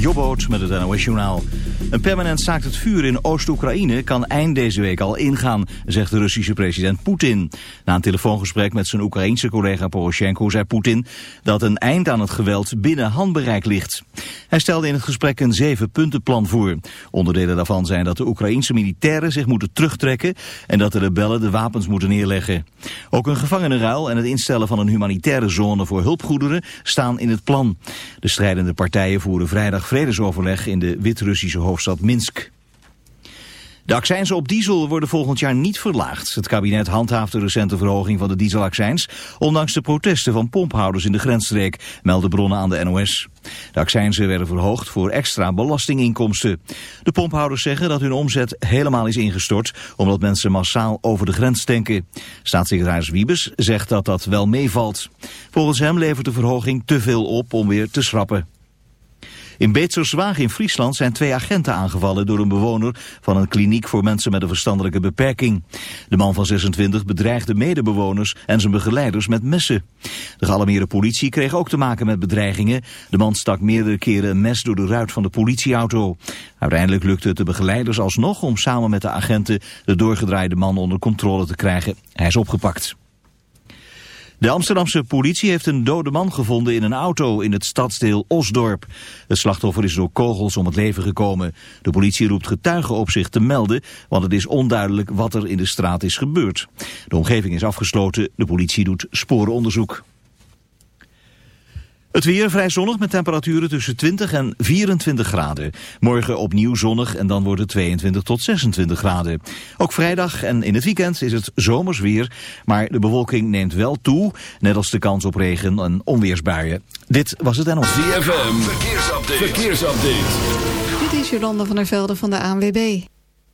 Jobboot met het NOS Journaal. Een permanent staakt het vuur in Oost-Oekraïne kan eind deze week al ingaan, zegt de Russische president Poetin. Na een telefoongesprek met zijn Oekraïense collega Poroshenko zei Poetin dat een eind aan het geweld binnen handbereik ligt. Hij stelde in het gesprek een zeven-puntenplan voor. Onderdelen daarvan zijn dat de Oekraïense militairen zich moeten terugtrekken en dat de rebellen de wapens moeten neerleggen. Ook een gevangenenruil en het instellen van een humanitaire zone voor hulpgoederen staan in het plan. De strijdende partijen voeren vrijdag vredesoverleg in de Wit-Russische hoofdstad Minsk. De accijnzen op diesel worden volgend jaar niet verlaagd. Het kabinet handhaaft de recente verhoging van de dieselaccijns... ondanks de protesten van pomphouders in de grensstreek, melden bronnen aan de NOS. De accijnzen werden verhoogd voor extra belastinginkomsten. De pomphouders zeggen dat hun omzet helemaal is ingestort... omdat mensen massaal over de grens tanken. Staatssecretaris Wiebes zegt dat dat wel meevalt. Volgens hem levert de verhoging te veel op om weer te schrappen. In Beetserswaag in Friesland zijn twee agenten aangevallen door een bewoner van een kliniek voor mensen met een verstandelijke beperking. De man van 26 bedreigde medebewoners en zijn begeleiders met messen. De gealarmeerde politie kreeg ook te maken met bedreigingen. De man stak meerdere keren een mes door de ruit van de politieauto. Uiteindelijk lukte het de begeleiders alsnog om samen met de agenten de doorgedraaide man onder controle te krijgen. Hij is opgepakt. De Amsterdamse politie heeft een dode man gevonden in een auto in het stadsdeel Osdorp. Het slachtoffer is door kogels om het leven gekomen. De politie roept getuigen op zich te melden, want het is onduidelijk wat er in de straat is gebeurd. De omgeving is afgesloten, de politie doet sporenonderzoek. Het weer vrij zonnig met temperaturen tussen 20 en 24 graden. Morgen opnieuw zonnig en dan wordt het 22 tot 26 graden. Ook vrijdag en in het weekend is het zomers weer, maar de bewolking neemt wel toe, net als de kans op regen en onweersbuien. Dit was het en op. ZFM, verkeersupdate. verkeersupdate. Dit is Jolanda van der Velde van de ANWB.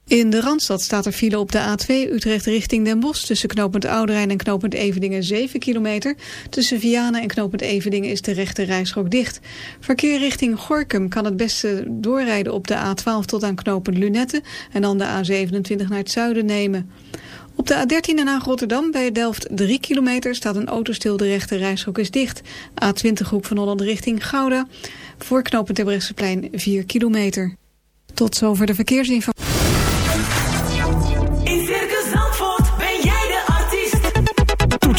In de Randstad staat er file op de A2 Utrecht richting Den Bosch... tussen knooppunt Ouderijn en knooppunt Evedingen 7 kilometer. Tussen Vianen en knooppunt Evedingen is de rechte rijstrook dicht. Verkeer richting Gorkum kan het beste doorrijden op de A12 tot aan knooppunt Lunette... en dan de A27 naar het zuiden nemen. Op de A13 naar Rotterdam bij Delft 3 kilometer staat een auto stil. De rechte rijstrook is dicht. A20 hoek van Holland richting Gouda. Voor knooppunt Terbrechtseplein 4 kilometer. Tot zover de verkeersinformatie.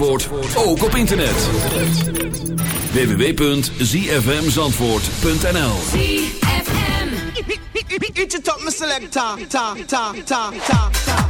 Zandvoort ook op internet. www.zfmzandvoort.nl ZFM It's your top, selector, ta, ta, ta, ta, ta.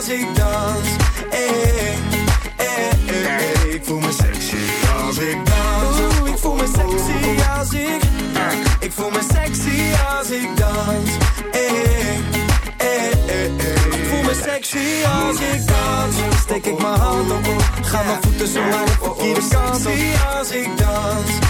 Als ik dans. Hey, hey, hey, hey. Ik voel me sexy als ik dans. Oeh, ik voel me sexy als ik... Ik voel me sexy als ik dans. Ik voel me sexy als ik dans. Steek ik mijn hand op. Ga mijn voeten zo maar de verkeerde kant op. als ik dans.